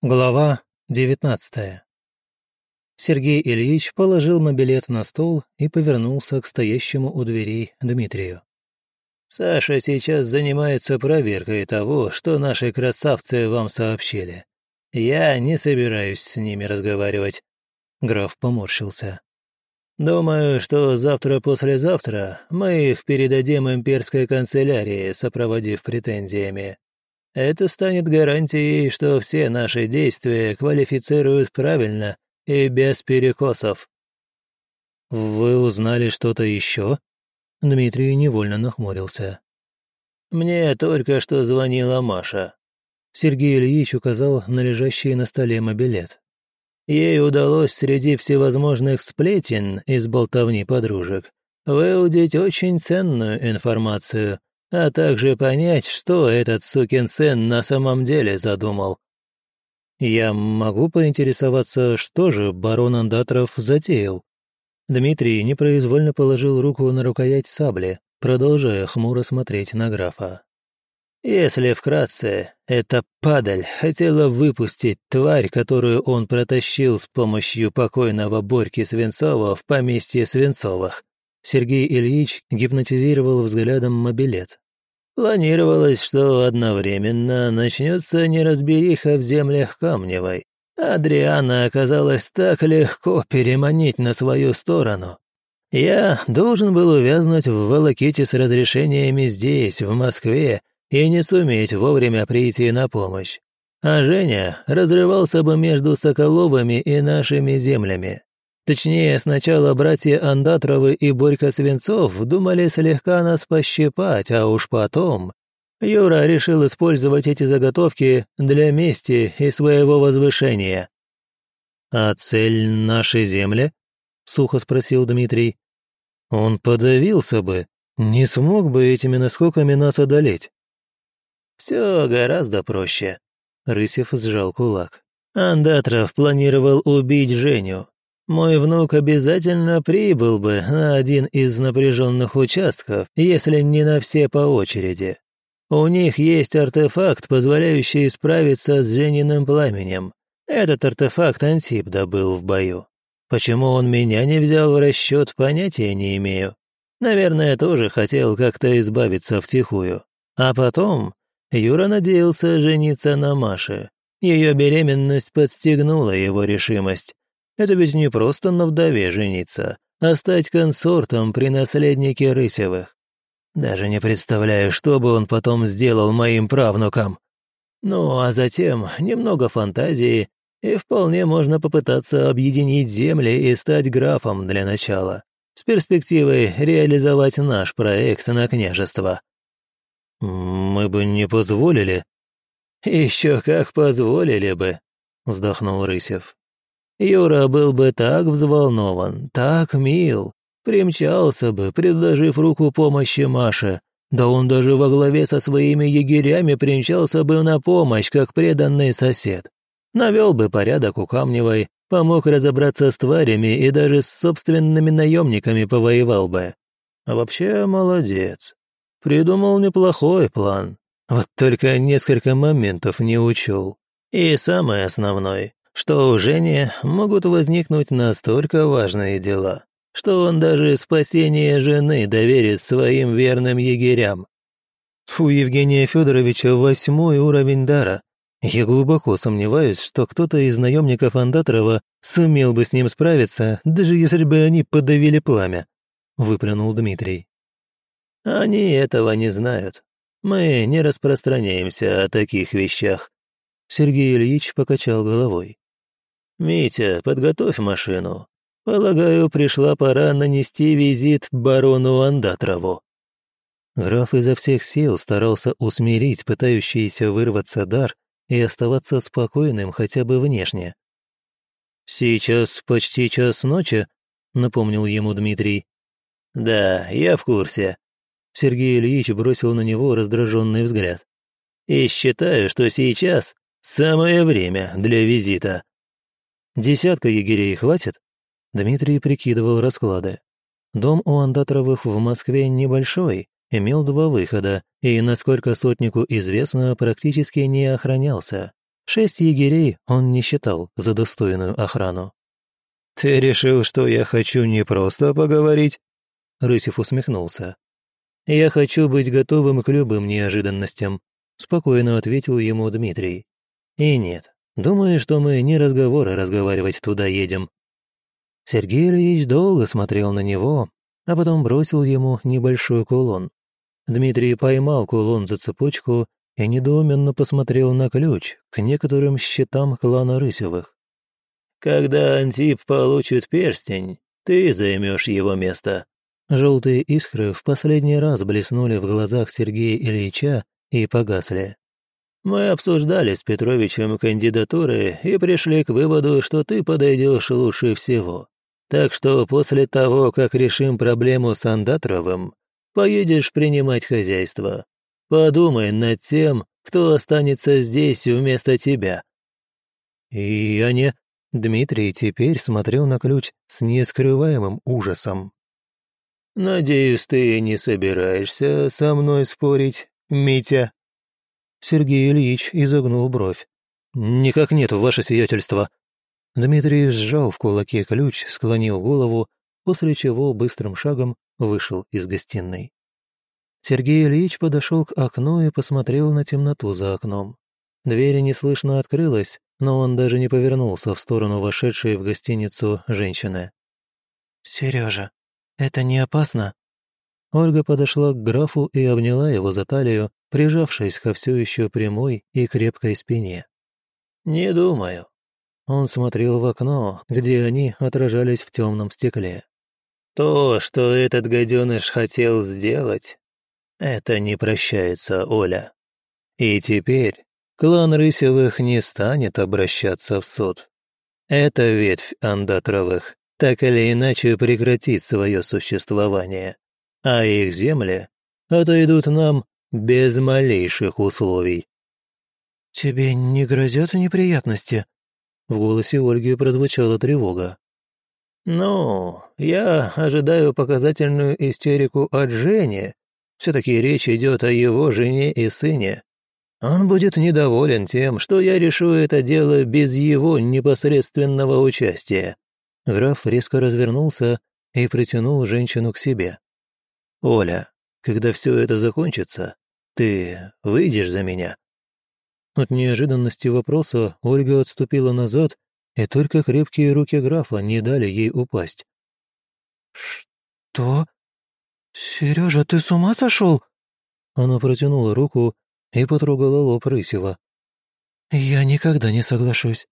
Глава девятнадцатая. Сергей Ильич положил мобилет на стол и повернулся к стоящему у дверей Дмитрию. «Саша сейчас занимается проверкой того, что наши красавцы вам сообщили. Я не собираюсь с ними разговаривать». Граф поморщился. «Думаю, что завтра-послезавтра мы их передадим имперской канцелярии, сопроводив претензиями. Это станет гарантией, что все наши действия квалифицируют правильно и без перекосов». «Вы узнали что-то еще?» Дмитрий невольно нахмурился. «Мне только что звонила Маша». Сергей Ильич указал на лежащий на столе мобилет. Ей удалось среди всевозможных сплетен из болтовни подружек выудить очень ценную информацию, а также понять, что этот сукин сын на самом деле задумал. Я могу поинтересоваться, что же барон Андатров затеял? Дмитрий непроизвольно положил руку на рукоять сабли, продолжая хмуро смотреть на графа. Если вкратце, эта падаль хотела выпустить тварь, которую он протащил с помощью покойного Борьки Свинцова в поместье Свинцовых. Сергей Ильич гипнотизировал взглядом мобилет. Планировалось, что одновременно начнется неразбериха в землях Камневой. Адриана оказалась так легко переманить на свою сторону. Я должен был увязнуть в волоките с разрешениями здесь, в Москве, и не суметь вовремя прийти на помощь. А Женя разрывался бы между Соколовыми и нашими землями. Точнее, сначала братья Андатровы и Борька Свинцов думали слегка нас пощипать, а уж потом... Юра решил использовать эти заготовки для мести и своего возвышения. «А цель нашей земли?» — сухо спросил Дмитрий. «Он подавился бы, не смог бы этими наскоками нас одолеть». «Все гораздо проще», — Рысев сжал кулак. «Андатров планировал убить Женю, мой внук обязательно прибыл бы на один из напряженных участков, если не на все по очереди. У них есть артефакт, позволяющий справиться с Жениным пламенем. Этот артефакт Антип добыл в бою. Почему он меня не взял в расчет, понятия не имею. Наверное, тоже хотел как-то избавиться втихую. А потом Юра надеялся жениться на Маше. Ее беременность подстегнула его решимость. Это ведь не просто на вдове жениться, а стать консортом при наследнике Рысевых. Даже не представляю, что бы он потом сделал моим правнукам. Ну, а затем немного фантазии, и вполне можно попытаться объединить земли и стать графом для начала, с перспективой реализовать наш проект на княжество. «Мы бы не позволили». «Еще как позволили бы», — вздохнул Рысев. Юра был бы так взволнован, так мил, примчался бы, предложив руку помощи Маше. Да он даже во главе со своими егерями примчался бы на помощь, как преданный сосед. Навел бы порядок у Камневой, помог разобраться с тварями и даже с собственными наемниками повоевал бы. А вообще молодец. Придумал неплохой план. Вот только несколько моментов не учел. И самое основное, что у Жени могут возникнуть настолько важные дела, что он даже спасение жены доверит своим верным егерям. У Евгения Федоровича восьмой уровень дара. Я глубоко сомневаюсь, что кто-то из наемников Андатрова сумел бы с ним справиться, даже если бы они подавили пламя», — выплюнул Дмитрий. «Они этого не знают. Мы не распространяемся о таких вещах», — Сергей Ильич покачал головой. «Митя, подготовь машину. Полагаю, пришла пора нанести визит барону Андатрову». Граф изо всех сил старался усмирить пытающийся вырваться дар и оставаться спокойным хотя бы внешне. «Сейчас почти час ночи», — напомнил ему Дмитрий. «Да, я в курсе». Сергей Ильич бросил на него раздраженный взгляд. «И считаю, что сейчас самое время для визита». Десятка егерей хватит? Дмитрий прикидывал расклады. Дом у Андатровых в Москве небольшой, имел два выхода и, насколько сотнику известно, практически не охранялся. Шесть егерей он не считал за достойную охрану. «Ты решил, что я хочу не просто поговорить?» Рысев усмехнулся. «Я хочу быть готовым к любым неожиданностям», спокойно ответил ему Дмитрий. «И нет, думаю, что мы не разговоры разговаривать туда едем». Сергей Ильич долго смотрел на него, а потом бросил ему небольшой кулон. Дмитрий поймал кулон за цепочку и недоуменно посмотрел на ключ к некоторым счетам клана Рысевых. «Когда Антип получит перстень, ты займешь его место». Желтые искры в последний раз блеснули в глазах Сергея Ильича и погасли. «Мы обсуждали с Петровичем кандидатуры и пришли к выводу, что ты подойдешь лучше всего. Так что после того, как решим проблему с Андатровым, поедешь принимать хозяйство. Подумай над тем, кто останется здесь вместо тебя». «И я не...» Дмитрий теперь смотрел на ключ с нескрываемым ужасом. «Надеюсь, ты не собираешься со мной спорить, Митя?» Сергей Ильич изогнул бровь. «Никак нет, ваше сиятельство». Дмитрий сжал в кулаке ключ, склонил голову, после чего быстрым шагом вышел из гостиной. Сергей Ильич подошел к окну и посмотрел на темноту за окном. Дверь неслышно открылась, но он даже не повернулся в сторону вошедшей в гостиницу женщины. «Сережа, это не опасно?» Ольга подошла к графу и обняла его за талию, прижавшись ко все еще прямой и крепкой спине. «Не думаю». Он смотрел в окно, где они отражались в темном стекле. «То, что этот гаденыш хотел сделать, это не прощается, Оля. И теперь клан Рысевых не станет обращаться в суд. Эта ветвь Андатровых так или иначе прекратит свое существование, а их земли отойдут нам без малейших условий. «Тебе не грозят неприятности?» В голосе Ольги прозвучала тревога. «Ну, я ожидаю показательную истерику от Жени. Все-таки речь идет о его жене и сыне. Он будет недоволен тем, что я решу это дело без его непосредственного участия». Граф резко развернулся и притянул женщину к себе. «Оля, когда все это закончится, ты выйдешь за меня?» От неожиданности вопроса Ольга отступила назад, и только крепкие руки графа не дали ей упасть. «Что? Сережа, ты с ума сошел?» Она протянула руку и потрогала лоб Рысева. «Я никогда не соглашусь.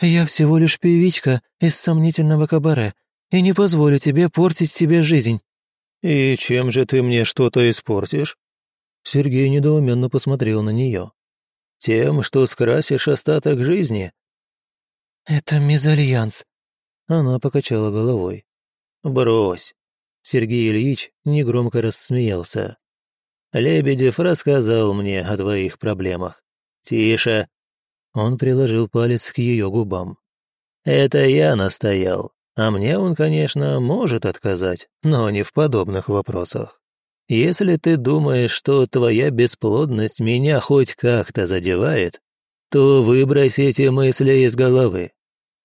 Я всего лишь певичка из сомнительного кабаре и не позволю тебе портить себе жизнь». «И чем же ты мне что-то испортишь?» Сергей недоуменно посмотрел на нее. «Тем, что скрасишь остаток жизни?» «Это мезальянс», — она покачала головой. «Брось». Сергей Ильич негромко рассмеялся. «Лебедев рассказал мне о твоих проблемах. Тише!» Он приложил палец к ее губам. «Это я настоял, а мне он, конечно, может отказать, но не в подобных вопросах. Если ты думаешь, что твоя бесплодность меня хоть как-то задевает, то выбрось эти мысли из головы.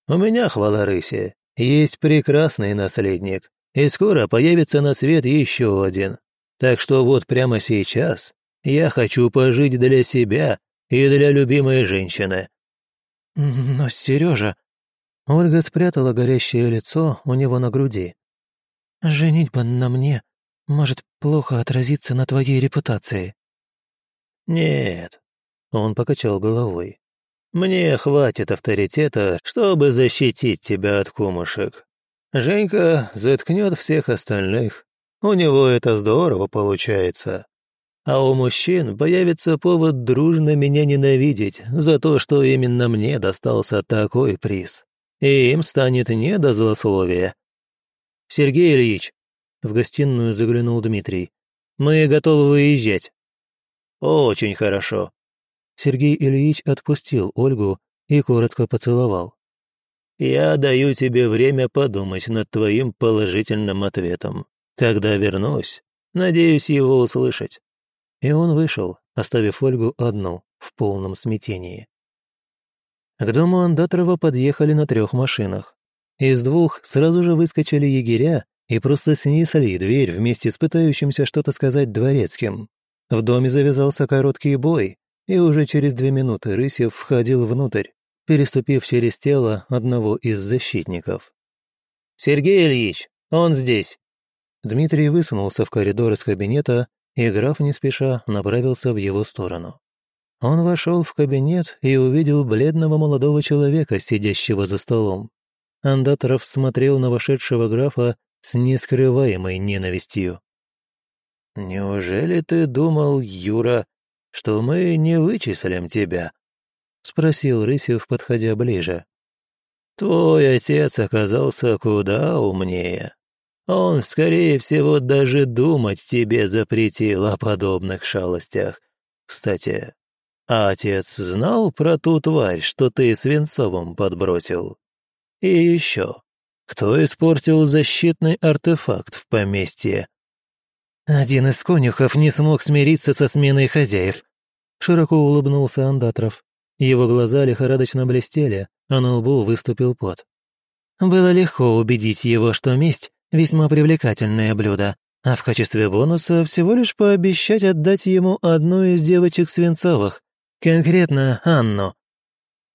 У меня, хвала рысе, есть прекрасный наследник, и скоро появится на свет еще один. Так что вот прямо сейчас я хочу пожить для себя и для любимой женщины». «Но, Сережа...» Ольга спрятала горящее лицо у него на груди. «Женитьба на мне может плохо отразиться на твоей репутации». «Нет», — он покачал головой. «Мне хватит авторитета, чтобы защитить тебя от кумушек. Женька заткнет всех остальных. У него это здорово получается. А у мужчин появится повод дружно меня ненавидеть за то, что именно мне достался такой приз и им станет не до злословия. «Сергей Ильич», — в гостиную заглянул Дмитрий, — «мы готовы выезжать». «Очень хорошо». Сергей Ильич отпустил Ольгу и коротко поцеловал. «Я даю тебе время подумать над твоим положительным ответом. Когда вернусь, надеюсь его услышать». И он вышел, оставив Ольгу одну в полном смятении. К дому Андатрова подъехали на трех машинах. Из двух сразу же выскочили егеря и просто снесли дверь вместе с пытающимся что-то сказать дворецким. В доме завязался короткий бой, и уже через две минуты Рысев входил внутрь, переступив через тело одного из защитников. «Сергей Ильич, он здесь!» Дмитрий высунулся в коридор из кабинета, и граф не спеша направился в его сторону. Он вошел в кабинет и увидел бледного молодого человека, сидящего за столом. Андаторов смотрел на вошедшего графа с нескрываемой ненавистью. «Неужели ты думал, Юра, что мы не вычислим тебя?» — спросил Рысев, подходя ближе. «Твой отец оказался куда умнее. Он, скорее всего, даже думать тебе запретил о подобных шалостях. Кстати, а отец знал про ту тварь, что ты свинцовым подбросил? И еще, кто испортил защитный артефакт в поместье?» «Один из конюхов не смог смириться со сменой хозяев», — широко улыбнулся Андатров. Его глаза лихорадочно блестели, а на лбу выступил пот. Было легко убедить его, что месть — весьма привлекательное блюдо, а в качестве бонуса всего лишь пообещать отдать ему одну из девочек Свинцовых, конкретно Анну.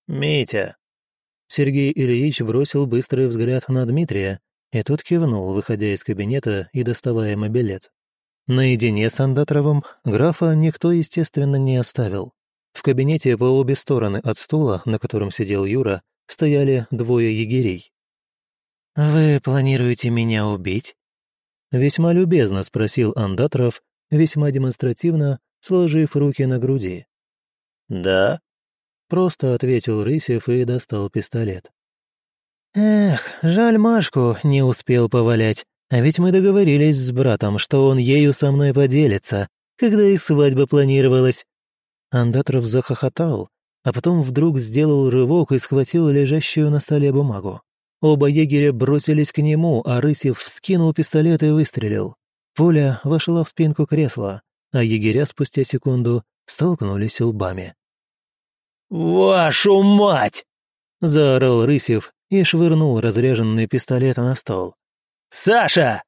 «Митя!» Сергей Ильич бросил быстрый взгляд на Дмитрия, и тот кивнул, выходя из кабинета и доставая мобилет. Наедине с Андатровым графа никто, естественно, не оставил. В кабинете по обе стороны от стула, на котором сидел Юра, стояли двое егерей. «Вы планируете меня убить?» Весьма любезно спросил Андатров, весьма демонстративно, сложив руки на груди. «Да?» — просто ответил Рысев и достал пистолет. «Эх, жаль Машку не успел повалять, а ведь мы договорились с братом, что он ею со мной поделится, когда их свадьба планировалась. Андатров захохотал, а потом вдруг сделал рывок и схватил лежащую на столе бумагу. Оба егеря бросились к нему, а Рысев вскинул пистолет и выстрелил. Пуля вошла в спинку кресла, а егеря спустя секунду столкнулись лбами. «Вашу мать!» — заорал Рысев и швырнул разряженный пистолет на стол. «Саша!»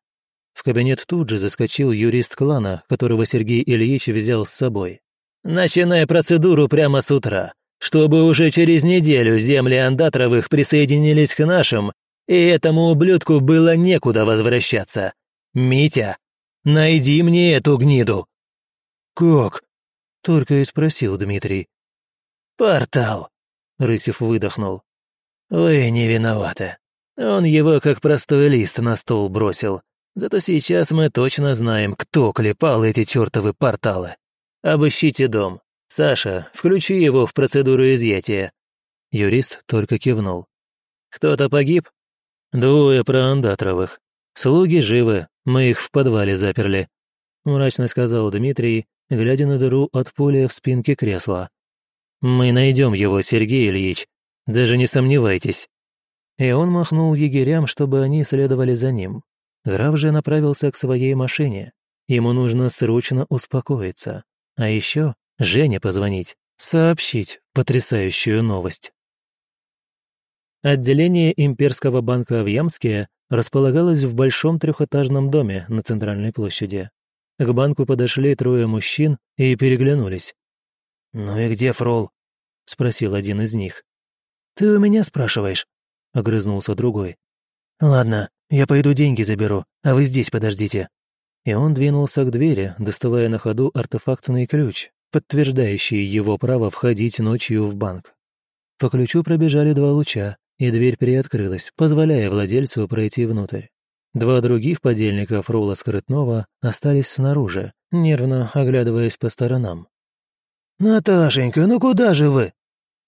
В кабинет тут же заскочил юрист клана, которого Сергей Ильич взял с собой. Начиная процедуру прямо с утра, чтобы уже через неделю земли Андатровых присоединились к нашим, и этому ублюдку было некуда возвращаться. Митя, найди мне эту гниду!» «Как?» — только и спросил Дмитрий. «Портал!» — Рысев выдохнул. «Вы не виноваты. Он его как простой лист на стол бросил. Зато сейчас мы точно знаем, кто клепал эти чертовы порталы. Обыщите дом. Саша, включи его в процедуру изъятия». Юрист только кивнул. «Кто-то погиб?» «Двое проандатровых. Слуги живы, мы их в подвале заперли», — мрачно сказал Дмитрий, глядя на дыру от пули в спинке кресла. «Мы найдем его, Сергей Ильич, даже не сомневайтесь». И он махнул егерям, чтобы они следовали за ним. Граф же направился к своей машине. Ему нужно срочно успокоиться. А еще Жене позвонить, сообщить потрясающую новость. Отделение Имперского банка в Ямске располагалось в большом трехэтажном доме на центральной площади. К банку подошли трое мужчин и переглянулись. «Ну и где Фрол?» — спросил один из них. «Ты у меня спрашиваешь?» — огрызнулся другой. «Ладно, я пойду деньги заберу, а вы здесь подождите» и он двинулся к двери, доставая на ходу артефактный ключ, подтверждающий его право входить ночью в банк. По ключу пробежали два луча, и дверь приоткрылась, позволяя владельцу пройти внутрь. Два других подельника Фрула Скрытного остались снаружи, нервно оглядываясь по сторонам. «Наташенька, ну куда же вы?»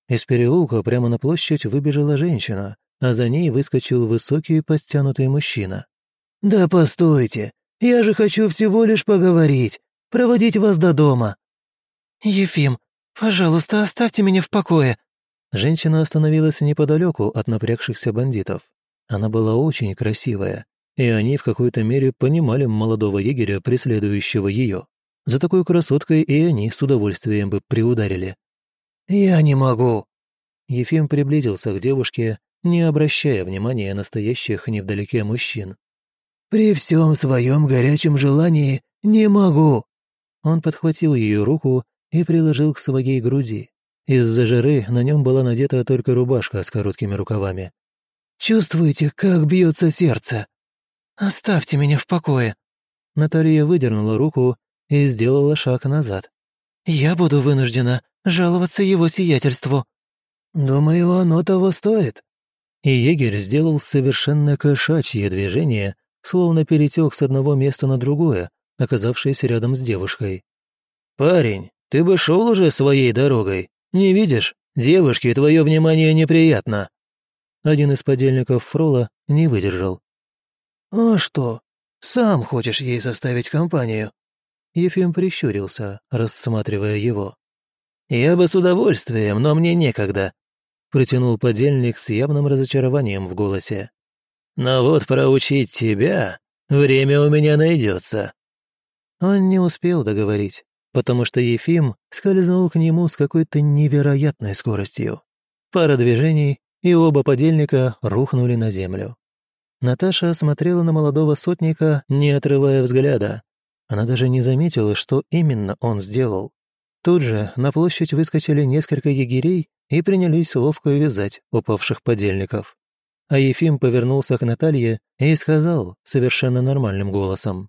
Из переулка прямо на площадь выбежала женщина, а за ней выскочил высокий подтянутый мужчина. «Да постойте, я же хочу всего лишь поговорить, проводить вас до дома». «Ефим, пожалуйста, оставьте меня в покое». Женщина остановилась неподалеку от напрягшихся бандитов. Она была очень красивая, и они в какой-то мере понимали молодого егеря, преследующего ее. За такой красоткой и они с удовольствием бы приударили. «Я не могу». Ефим приблизился к девушке, не обращая внимания на стоящих невдалеке мужчин. «При всем своем горячем желании не могу!» Он подхватил ее руку и приложил к своей груди. Из-за жары на нем была надета только рубашка с короткими рукавами. «Чувствуете, как бьется сердце?» «Оставьте меня в покое!» Наталья выдернула руку и сделала шаг назад. «Я буду вынуждена жаловаться его сиятельству». «Думаю, оно того стоит». И егерь сделал совершенно кошачье движение, словно перетек с одного места на другое, оказавшись рядом с девушкой. «Парень, ты бы шел уже своей дорогой. Не видишь? Девушке твое внимание неприятно». Один из подельников Фрола не выдержал. «А что, сам хочешь ей составить компанию?» Ефим прищурился, рассматривая его. «Я бы с удовольствием, но мне некогда», — протянул подельник с явным разочарованием в голосе. «Но вот проучить тебя время у меня найдется». Он не успел договорить, потому что Ефим скользнул к нему с какой-то невероятной скоростью. Пара движений, и оба подельника рухнули на землю. Наташа смотрела на молодого сотника, не отрывая взгляда, она даже не заметила, что именно он сделал. Тут же на площадь выскочили несколько егерей и принялись ловко вязать упавших подельников. А Ефим повернулся к Наталье и сказал совершенно нормальным голосом.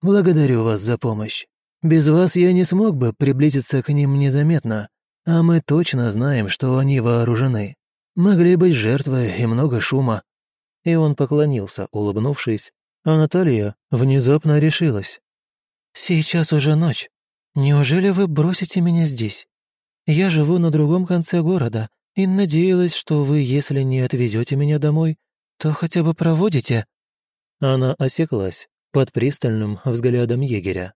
«Благодарю вас за помощь. Без вас я не смог бы приблизиться к ним незаметно, а мы точно знаем, что они вооружены. Могли быть жертвы и много шума». И он поклонился, улыбнувшись, а Наталья внезапно решилась. «Сейчас уже ночь. Неужели вы бросите меня здесь? Я живу на другом конце города и надеялась, что вы, если не отвезете меня домой, то хотя бы проводите». Она осеклась под пристальным взглядом егеря.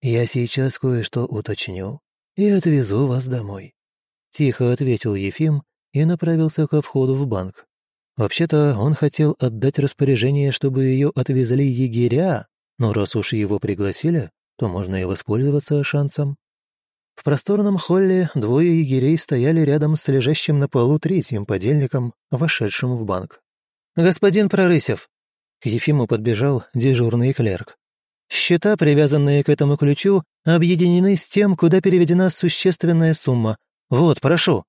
«Я сейчас кое-что уточню и отвезу вас домой», — тихо ответил Ефим и направился ко входу в банк. Вообще-то он хотел отдать распоряжение, чтобы ее отвезли егеря, но раз уж его пригласили, то можно и воспользоваться шансом. В просторном холле двое егерей стояли рядом с лежащим на полу третьим подельником, вошедшим в банк. «Господин Прорысев!» К Ефиму подбежал дежурный клерк. «Счета, привязанные к этому ключу, объединены с тем, куда переведена существенная сумма. Вот, прошу!»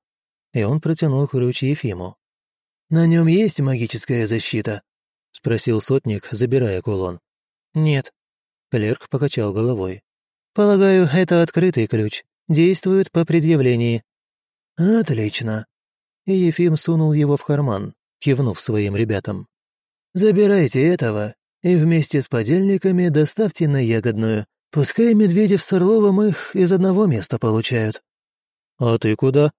И он протянул ключ Ефиму. «На нем есть магическая защита?» — спросил сотник, забирая кулон. «Нет». Клерк покачал головой. «Полагаю, это открытый ключ. Действует по предъявлении». «Отлично». И Ефим сунул его в карман, кивнув своим ребятам. «Забирайте этого и вместе с подельниками доставьте на Ягодную. Пускай Медведев с Орловым их из одного места получают». «А ты куда?»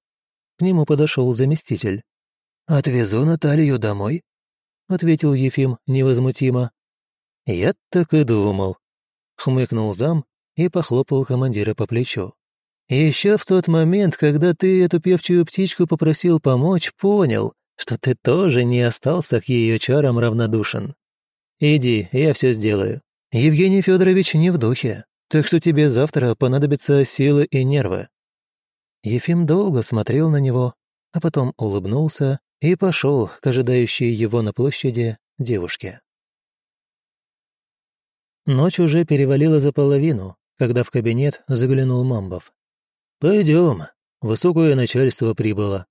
К нему подошел заместитель. «Отвезу Наталью домой», — ответил Ефим невозмутимо. «Я так и думал», — хмыкнул зам и похлопал командира по плечу. «Еще в тот момент, когда ты эту певчую птичку попросил помочь, понял, что ты тоже не остался к ее чарам равнодушен. Иди, я все сделаю. Евгений Федорович не в духе, так что тебе завтра понадобятся силы и нервы». Ефим долго смотрел на него, а потом улыбнулся и пошел к ожидающей его на площади девушке. Ночь уже перевалила за половину, когда в кабинет заглянул Мамбов. «Пойдем, высокое начальство прибыло».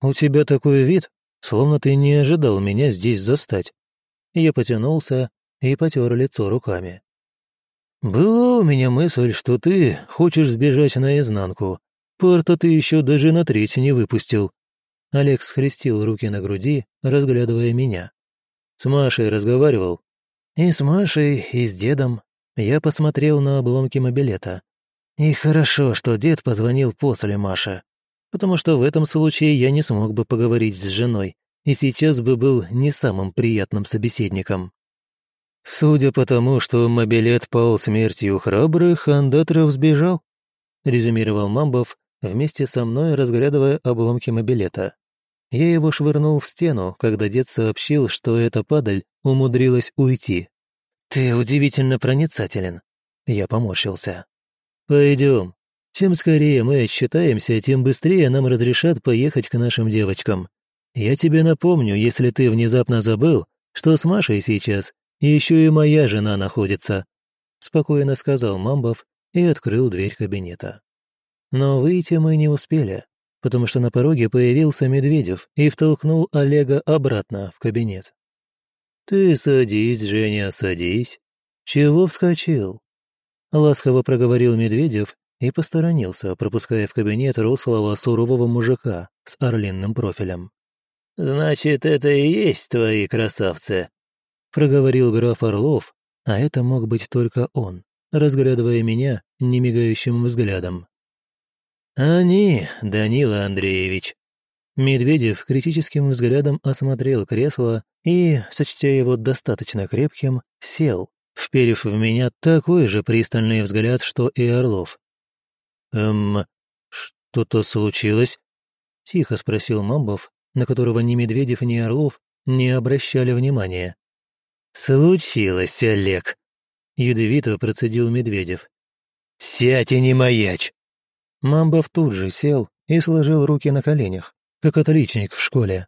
«У тебя такой вид, словно ты не ожидал меня здесь застать». Я потянулся и потер лицо руками. «Была у меня мысль, что ты хочешь сбежать наизнанку. Парта ты еще даже на треть не выпустил». Олег схрестил руки на груди, разглядывая меня. «С Машей разговаривал?» И с Машей, и с дедом я посмотрел на обломки мобилета. И хорошо, что дед позвонил после Маши, потому что в этом случае я не смог бы поговорить с женой, и сейчас бы был не самым приятным собеседником. Судя по тому, что мобилет пал смертью храбрых, Андатров сбежал, резюмировал Мамбов, вместе со мной разглядывая обломки мобилета. Я его швырнул в стену, когда дед сообщил, что эта падаль умудрилась уйти. «Ты удивительно проницателен», — я поморщился. «Пойдем. Чем скорее мы отсчитаемся, тем быстрее нам разрешат поехать к нашим девочкам. Я тебе напомню, если ты внезапно забыл, что с Машей сейчас еще и моя жена находится», — спокойно сказал Мамбов и открыл дверь кабинета. Но выйти мы не успели, потому что на пороге появился Медведев и втолкнул Олега обратно в кабинет. «Ты садись, Женя, садись. Чего вскочил?» Ласково проговорил Медведев и посторонился, пропуская в кабинет рослого сурового мужика с орлинным профилем. «Значит, это и есть твои красавцы?» проговорил граф Орлов, а это мог быть только он, разглядывая меня немигающим взглядом. «Они, Данила Андреевич». Медведев критическим взглядом осмотрел кресло и, сочтя его достаточно крепким, сел, вперев в меня такой же пристальный взгляд, что и Орлов. «Эм, что-то случилось?» — тихо спросил Мамбов, на которого ни Медведев, ни Орлов не обращали внимания. «Случилось, Олег!» — ядовито процедил Медведев. «Сядь и не маячь!» Мамбов тут же сел и сложил руки на коленях, как отличник в школе.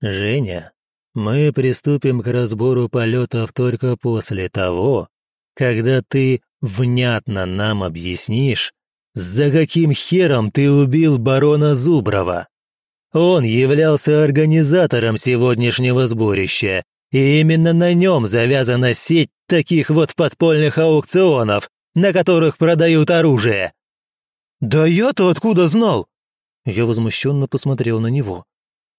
«Женя, мы приступим к разбору полетов только после того, когда ты внятно нам объяснишь, за каким хером ты убил барона Зуброва. Он являлся организатором сегодняшнего сборища, и именно на нем завязана сеть таких вот подпольных аукционов, на которых продают оружие. «Да я-то откуда знал?» Я возмущенно посмотрел на него.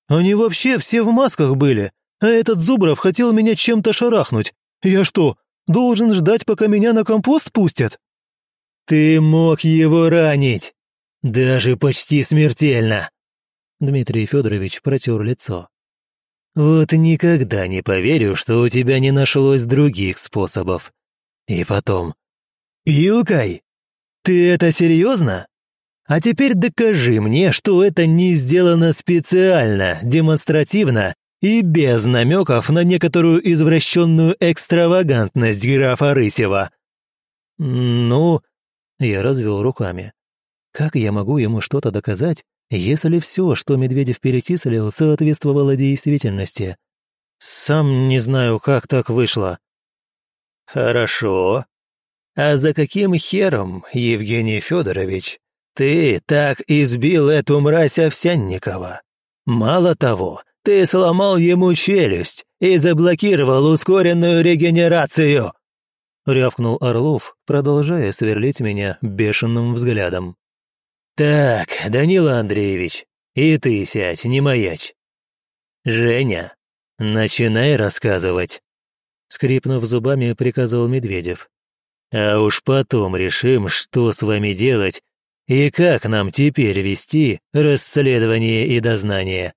«Они вообще все в масках были, а этот Зубров хотел меня чем-то шарахнуть. Я что, должен ждать, пока меня на компост пустят?» «Ты мог его ранить! Даже почти смертельно!» Дмитрий Федорович протер лицо. «Вот никогда не поверю, что у тебя не нашлось других способов. И потом... Пилкой? Ты это серьезно? А теперь докажи мне, что это не сделано специально, демонстративно и без намеков на некоторую извращенную экстравагантность графа Рысева». «Ну...» — я развел руками. «Как я могу ему что-то доказать, если все, что Медведев перечислил, соответствовало действительности? Сам не знаю, как так вышло». «Хорошо. А за каким хером, Евгений Федорович, ты так избил эту мразь Овсянникова. Мало того, ты сломал ему челюсть и заблокировал ускоренную регенерацию!» Рявкнул Орлов, продолжая сверлить меня бешеным взглядом. «Так, Данила Андреевич, и ты сядь, не маячь. Женя, начинай рассказывать!» Скрипнув зубами, приказал Медведев. «А уж потом решим, что с вами делать и как нам теперь вести расследование и дознание?»